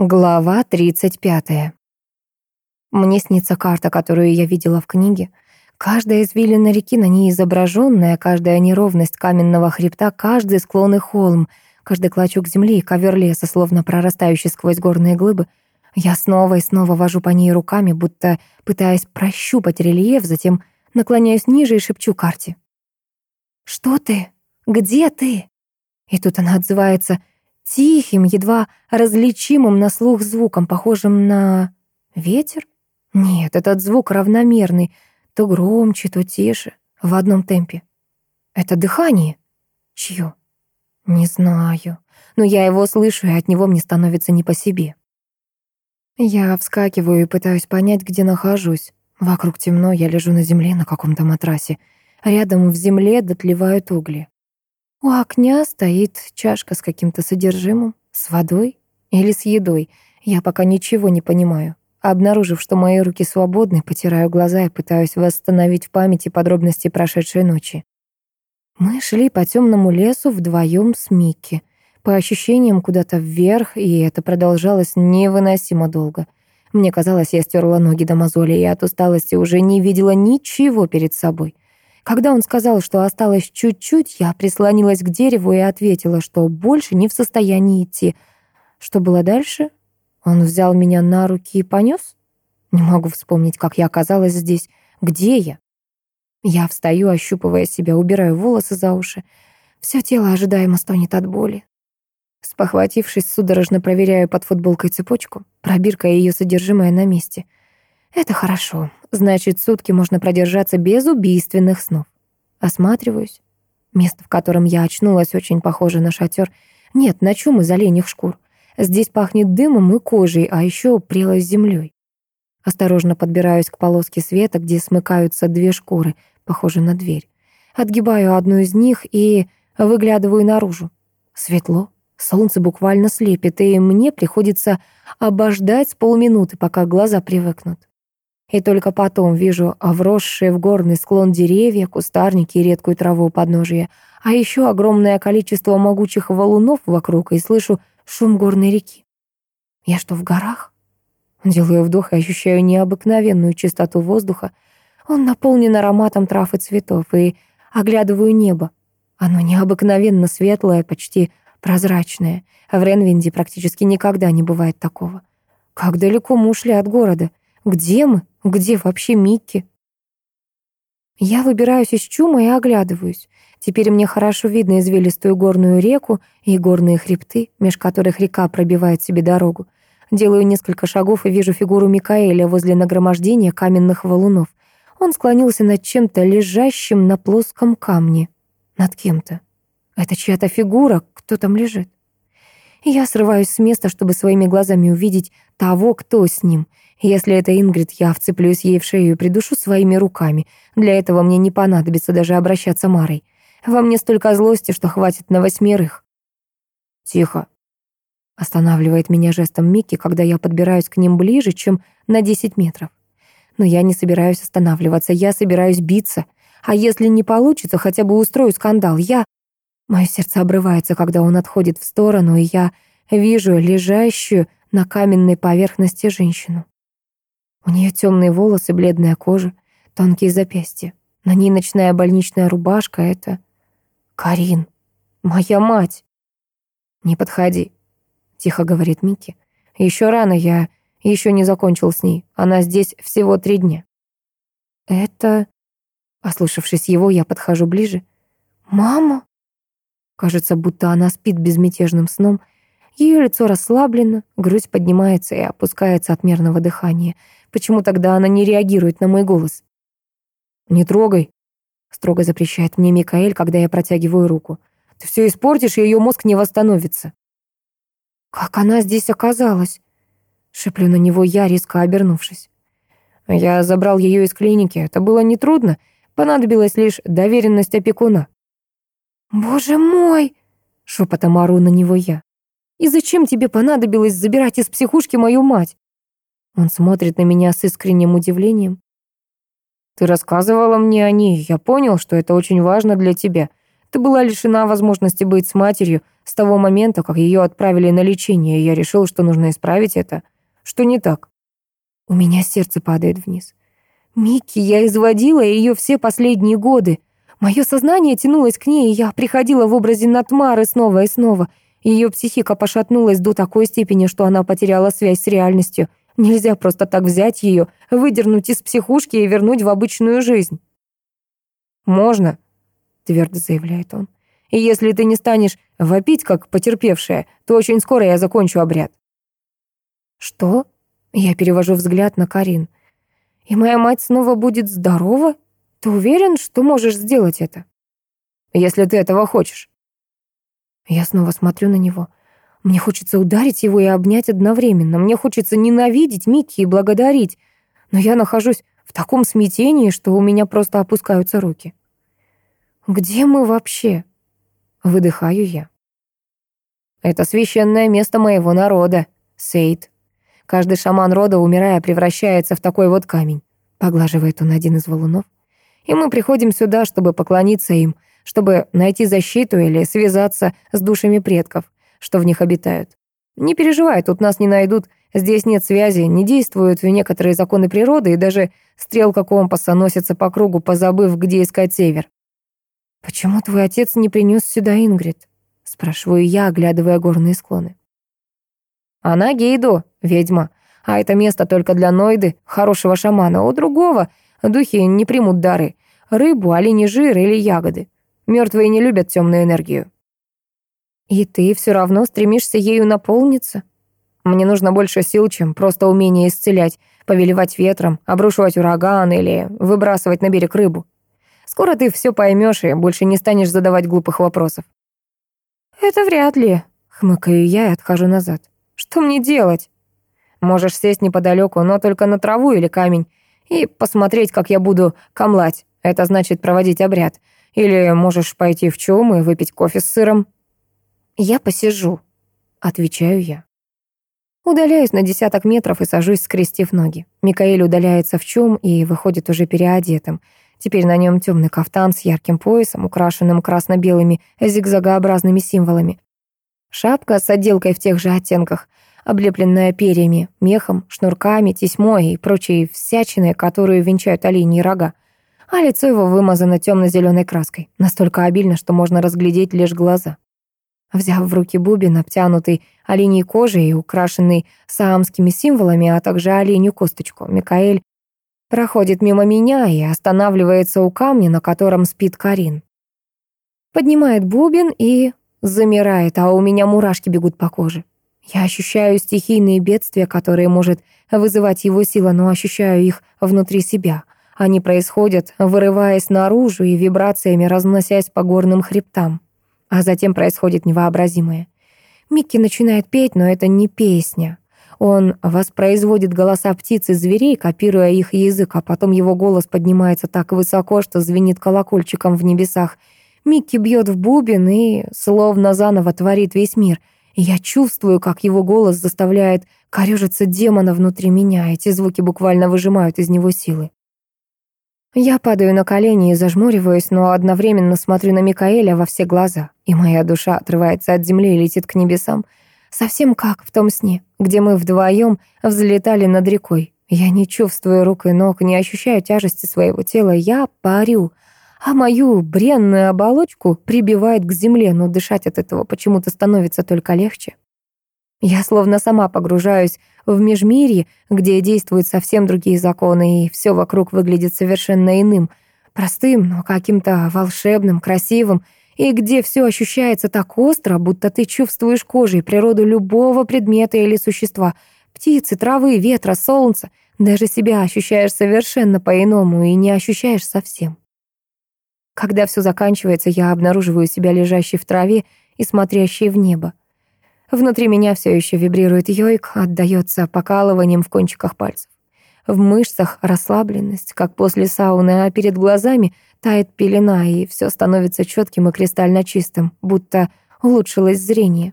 Глава 35. Мне снится карта, которую я видела в книге. Каждая извилина реки на ней изображенная, каждая неровность каменного хребта, каждый склон и холм, каждый клочок земли и ковер леса, словно прорастающий сквозь горные глыбы. Я снова и снова вожу по ней руками, будто пытаясь прощупать рельеф, затем наклоняюсь ниже и шепчу карте. «Что ты? Где ты?» И тут она отзывается — тихим, едва различимым на слух звуком, похожим на ветер. Нет, этот звук равномерный, то громче, то тише, в одном темпе. Это дыхание? Чье? Не знаю, но я его слышу, и от него мне становится не по себе. Я вскакиваю и пытаюсь понять, где нахожусь. Вокруг темно, я лежу на земле на каком-то матрасе. Рядом в земле дотлевают угли. У окна стоит чашка с каким-то содержимым, с водой или с едой. Я пока ничего не понимаю. Обнаружив, что мои руки свободны, потираю глаза и пытаюсь восстановить в памяти подробности прошедшей ночи. Мы шли по темному лесу вдвоем с Микки. По ощущениям, куда-то вверх, и это продолжалось невыносимо долго. Мне казалось, я стерла ноги до мозоли, и от усталости уже не видела ничего перед собой — когда он сказал, что осталось чуть-чуть, я прислонилась к дереву и ответила, что больше не в состоянии идти. Что было дальше? Он взял меня на руки и понес? Не могу вспомнить, как я оказалась здесь. Где я? Я встаю, ощупывая себя, убираю волосы за уши. Все тело ожидаемо стонет от боли. Спохватившись, судорожно проверяю под футболкой цепочку. Пробирка и ее содержимое на месте — это хорошо. Значит, сутки можно продержаться без убийственных снов. Осматриваюсь. Место, в котором я очнулась, очень похоже на шатер. Нет, на чум из оленьих шкур. Здесь пахнет дымом и кожей, а еще прелой землей. Осторожно подбираюсь к полоске света, где смыкаются две шкуры, похожие на дверь. Отгибаю одну из них и выглядываю наружу. Светло. Солнце буквально слепит, и мне приходится обождать с полминуты, пока глаза привыкнут. И только потом вижу вросшие в горный склон деревья, кустарники и редкую траву у подножия, а еще огромное количество могучих валунов вокруг, и слышу шум горной реки. Я что, в горах? Делаю вдох и ощущаю необыкновенную чистоту воздуха. Он наполнен ароматом трав и цветов, и оглядываю небо. Оно необыкновенно светлое, почти прозрачное. А в Ренвинде практически никогда не бывает такого. Как далеко мы ушли от города? Где мы? Где вообще Микки? Я выбираюсь из чума и оглядываюсь. Теперь мне хорошо видно извилистую горную реку и горные хребты, меж которых река пробивает себе дорогу. Делаю несколько шагов и вижу фигуру Микаэля возле нагромождения каменных валунов. Он склонился над чем-то лежащим на плоском камне. Над кем-то. Это чья-то фигура, кто там лежит. я срываюсь с места, чтобы своими глазами увидеть того, кто с ним — если это Ингрид, я вцеплюсь ей в шею и придушу своими руками. Для этого мне не понадобится даже обращаться Марой. Во мне столько злости, что хватит на восьмерых. Тихо. Останавливает меня жестом Микки, когда я подбираюсь к ним ближе, чем на десять метров. Но я не собираюсь останавливаться, я собираюсь биться. А если не получится, хотя бы устрою скандал. Я... Мое сердце обрывается, когда он отходит в сторону, и я вижу лежащую на каменной поверхности женщину. У нее темные волосы, бледная кожа, тонкие запястья. На ней ночная больничная рубашка. Это Карин, моя мать. «Не подходи», — тихо говорит Микки. «Еще рано, я еще не закончил с ней. Она здесь всего три дня». «Это...» Ослушавшись его, я подхожу ближе. «Мама?» Кажется, будто она спит безмятежным сном. Ее лицо расслаблено, грудь поднимается и опускается от мерного дыхания. Почему тогда она не реагирует на мой голос? «Не трогай», — строго запрещает мне Микаэль, когда я протягиваю руку. «Ты все испортишь, и ее мозг не восстановится». «Как она здесь оказалась?» — шеплю на него я, резко обернувшись. «Я забрал ее из клиники. Это было нетрудно. Понадобилась лишь доверенность опекуна». «Боже мой!» — шепотом ору на него я. «И зачем тебе понадобилось забирать из психушки мою мать?» Он смотрит на меня с искренним удивлением. «Ты рассказывала мне о ней. Я понял, что это очень важно для тебя. Ты была лишена возможности быть с матерью, С того момента, как ее отправили на лечение, я решил, что нужно исправить это. Что не так? У меня сердце падает вниз. Микки, я изводила ее все последние годы. Ее психика пошатнулась до такой степени, что она потеряла связь с реальностью. Нельзя просто так взять ее, выдернуть из психушки и вернуть в обычную жизнь. «Можно», — твердо заявляет он. «И если ты не станешь вопить, как потерпевшая, то очень скоро я закончу обряд». «Что?» — я перевожу взгляд на Карин. «И моя мать снова будет здорова? Ты уверен, что можешь сделать это?» «Если ты этого хочешь». Я снова смотрю на него. Мне хочется ударить его и обнять одновременно. Мне хочется ненавидеть Микки и благодарить. Но я нахожусь в таком смятении, что у меня просто опускаются руки. «Где мы вообще?» Выдыхаю я. «Это священное место моего народа, Сейд. Каждый шаман рода, умирая, превращается в такой вот камень», поглаживает он один из валунов. «И мы приходим сюда, чтобы поклониться им» чтобы найти защиту или связаться с душами предков, что в них обитают. Не переживай, тут нас не найдут. Здесь нет связи, не действуют некоторые законы природы, и даже стрелка компаса носится по кругу, позабыв, где искать север. «Почему твой отец не принес сюда Ингрид?» — спрашиваю я, оглядывая горные склоны. «Она Гейдо, ведьма, а это место только для Нойды, хорошего шамана. У другого духи не примут дары — рыбу, олени жир или ягоды. Мертвые не любят темную энергию. И ты все равно стремишься ею наполниться? Мне нужно больше сил, чем просто умение исцелять, повелевать ветром, обрушивать ураган или выбрасывать на берег рыбу. Скоро ты все поймешь и больше не станешь задавать глупых вопросов. Это вряд ли, хмыкаю я и отхожу назад. Что мне делать? Можешь сесть неподалеку, но только на траву или камень, и посмотреть, как я буду камлать. Это значит проводить обряд. Или можешь пойти в чум и выпить кофе с сыром?» «Я посижу», — отвечаю я. Удаляюсь на десяток метров и сажусь, скрестив ноги. Микаэль удаляется в чум и выходит уже переодетым. Теперь на нем темный кафтан с ярким поясом, украшенным красно-белыми зигзагообразными символами. Шапка с отделкой в тех же оттенках, облепленная перьями, мехом, шнурками, тесьмой и прочей всячиной, которую венчают оленьи рога а лицо его вымазано темно-зеленой краской, настолько обильно, что можно разглядеть лишь глаза. Взяв в руки бубен, обтянутый оленей кожей и украшенный саамскими символами, а также оленью косточку, Микаэль проходит мимо меня и останавливается у камня, на котором спит Карин. Поднимает бубен и замирает, а у меня мурашки бегут по коже. Я ощущаю стихийные бедствия, которые может вызывать его сила, но ощущаю их внутри себя. Они происходят, вырываясь наружу и вибрациями разносясь по горным хребтам. А затем происходит невообразимое. Микки начинает петь, но это не песня. Он воспроизводит голоса птиц и зверей, копируя их язык, а потом его голос поднимается так высоко, что звенит колокольчиком в небесах. Микки бьет в бубен и словно заново творит весь мир. Я чувствую, как его голос заставляет корежиться демона внутри меня. Эти звуки буквально выжимают из него силы. Я падаю на колени и зажмуриваюсь, но одновременно смотрю на Микаэля во все глаза, и моя душа отрывается от земли и летит к небесам. Совсем как в том сне, где мы вдвоем взлетали над рекой. Я не чувствую рук и ног, не ощущаю тяжести своего тела, я парю, а мою бренную оболочку прибивает к земле, но дышать от этого почему-то становится только легче. Я словно сама погружаюсь в Межмирье, где действуют совсем другие законы, и все вокруг выглядит совершенно иным, простым, но каким-то волшебным, красивым, и где все ощущается так остро, будто ты чувствуешь кожей природу любого предмета или существа, птицы, травы, ветра, солнца, даже себя ощущаешь совершенно по-иному и не ощущаешь совсем. Когда все заканчивается, я обнаруживаю себя лежащей в траве и смотрящей в небо. Внутри меня все еще вибрирует йойк, отдается покалыванием в кончиках пальцев. В мышцах расслабленность, как после сауны, а перед глазами тает пелена, и все становится четким и кристально чистым, будто улучшилось зрение.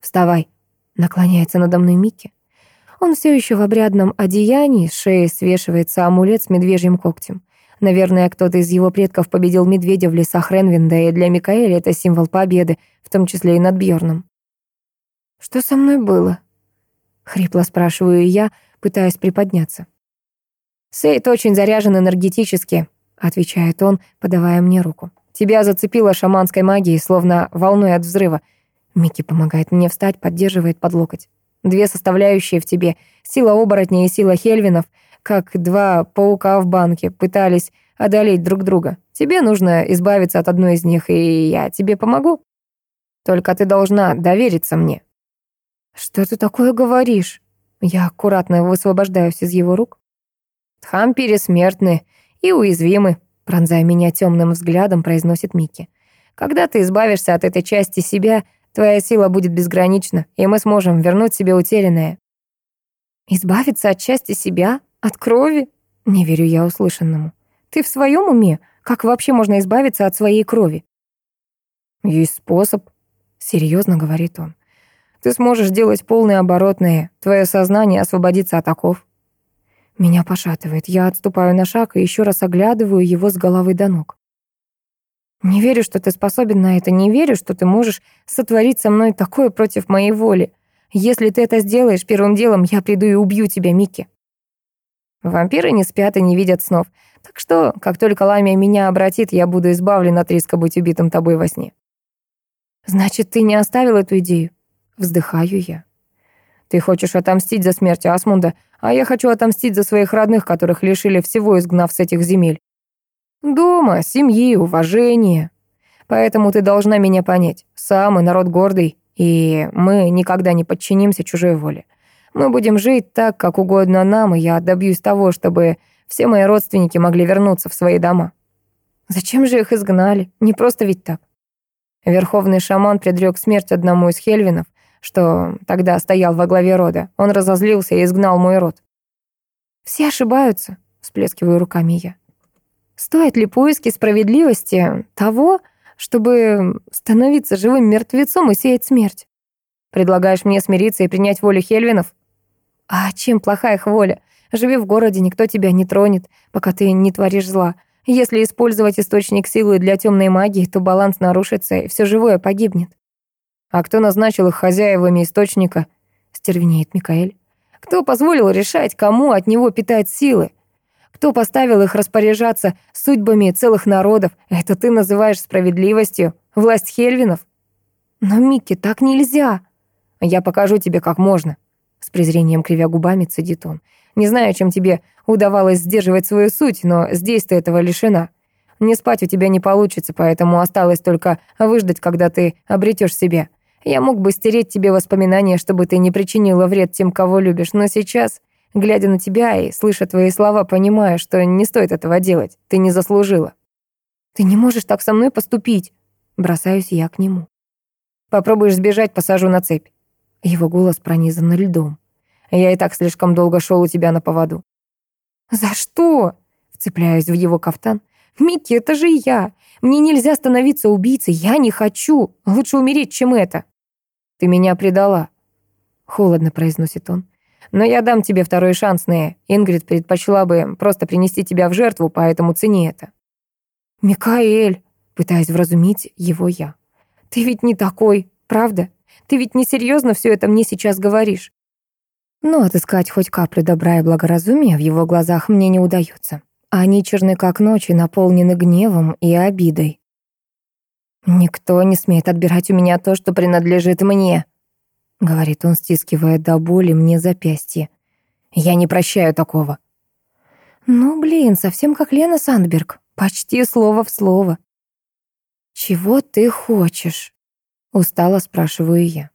«Вставай!» — наклоняется надо мной Микки. Он все еще в обрядном одеянии, с шеи свешивается амулет с медвежьим когтем. Наверное, кто-то из его предков победил медведя в лесах Ренвинда, и для Микаэля это символ победы, в том числе и над Бьорном. Что со мной было? Хрипло спрашиваю я, пытаясь приподняться. Сейд очень заряжен энергетически, отвечает он, подавая мне руку. Тебя зацепило шаманской магией, словно волной от взрыва. Микки помогает мне встать, поддерживает под локоть. Две составляющие в тебе, сила оборотня и сила хельвинов, как два паука в банке, пытались одолеть друг друга. Тебе нужно избавиться от одной из них, и я тебе помогу. Только ты должна довериться мне. «Что ты такое говоришь?» Я аккуратно высвобождаюсь из его рук. «Тхампири смертны и уязвимы», пронзая меня темным взглядом, произносит Микки. «Когда ты избавишься от этой части себя, твоя сила будет безгранична, и мы сможем вернуть себе утерянное». «Избавиться от части себя? От крови? Не верю я услышанному. Ты в своем уме? Как вообще можно избавиться от своей крови? Есть Ты сможешь делать полные оборотные. Твое сознание освободится от оков. Меня пошатывает. Я отступаю на шаг и еще раз оглядываю его с головы до ног. Не верю, что ты способен на это. Не верю, что ты можешь сотворить со мной такое против моей воли. Если ты это сделаешь, первым делом я приду и убью тебя, Микки. Вампиры не спят и не видят снов. Так что, как только Ламия меня обратит, я буду избавлен от риска быть убитым тобой во сне. Значит, ты не оставил эту идею? вздыхаю я. Ты хочешь отомстить за смерть Асмунда, а я хочу отомстить за своих родных, которых лишили всего, изгнав с этих земель. Дома, семьи, уважения. Поэтому ты должна меня понять. Самый народ гордый, и мы никогда не подчинимся чужой воле. Мы будем жить так, как угодно нам, и я добьюсь того, чтобы все мои родственники могли вернуться в свои дома. Зачем же их изгнали? Не просто ведь так. Верховный шаман предрек смерть одному из хельвинов — что тогда стоял во главе рода. Он разозлился и изгнал мой род. «Все ошибаются», — всплескиваю руками я. «Стоит ли поиски справедливости того, чтобы становиться живым мертвецом и сеять смерть?» «Предлагаешь мне смириться и принять волю хельвинов?» А чем плохая их воля? Живи в городе, никто тебя не тронет, пока ты не творишь зла. Если использовать источник силы для «А кто назначил их хозяевами источника?» — стервенеет Микаэль. «Кто позволил решать, кому от него питать силы? Кто поставил их распоряжаться судьбами целых народов? Это ты называешь справедливостью? Власть Хельвинов?» «Но, Микки, так нельзя!» «Я покажу тебе, как можно!» С презрением кривя губами цедит он. «Не знаю, чем тебе удавалось сдерживать свою суть, но здесь ты этого лишена. Не спать у тебя не получится, поэтому осталось только выждать, когда ты обретешь себя. Я мог бы стереть тебе воспоминания, чтобы ты не причинила вред тем, кого любишь, но сейчас, глядя на тебя и слыша твои слова, понимаю, что не стоит этого делать, ты не заслужила. Ты не можешь так со мной поступить. Бросаюсь я к нему. Попробуешь сбежать, посажу на цепь. Его голос пронизан льдом. Я и так слишком долго шел у тебя на поводу. «За что?» — вцепляюсь в его кафтан. «Микки, это же я! Мне нельзя становиться убийцей, я не хочу! Лучше умереть, чем это!» Ты меня предала». Холодно произносит он. «Но я дам тебе второй шанс, Нея. Ингрид предпочла бы просто принести тебя в жертву, поэтому цени это». «Микаэль», пытаясь вразумить его я. «Ты ведь не такой, правда? Ты ведь несерьезно все это мне сейчас говоришь». Но отыскать хоть каплю добра и благоразумия в его глазах мне не удается. Они черны как ночи, наполнены гневом и обидой. «Никто не смеет отбирать у меня то, что принадлежит мне», — говорит он, стискивая до боли мне запястье. «Я не прощаю такого». «Ну, блин, совсем как Лена Сандберг. Почти слово в слово». «Чего ты хочешь?» — устало спрашиваю я.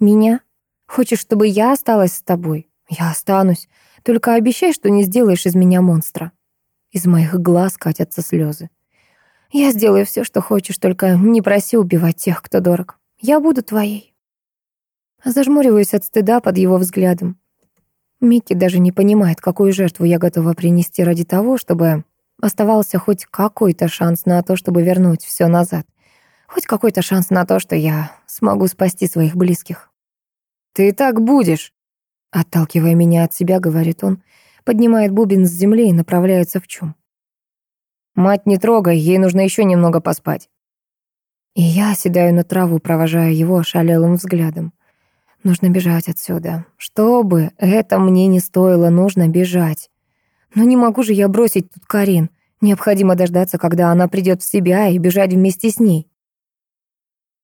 «Меня? Хочешь, чтобы я осталась с тобой? Я останусь. Только обещай, что не сделаешь из меня монстра». Из моих глаз катятся слезы. Я сделаю все, что хочешь, только не проси убивать тех, кто дорог. Я буду твоей». Зажмуриваюсь от стыда под его взглядом. Микки даже не понимает, какую жертву я готова принести ради того, чтобы оставался хоть какой-то шанс на то, чтобы вернуть все назад. Хоть какой-то шанс на то, что я смогу спасти своих близких. «Ты и так будешь!» Отталкивая меня от себя, говорит он, поднимает бубен с земли и направляется в чум. Мать, не трогай, ей нужно еще немного поспать. И я седаю на траву, провожая его шалелым взглядом. Нужно бежать отсюда. Что бы это мне не стоило, нужно бежать. Но не могу же я бросить тут Карин. Необходимо дождаться, когда она придет в себя, и бежать вместе с ней.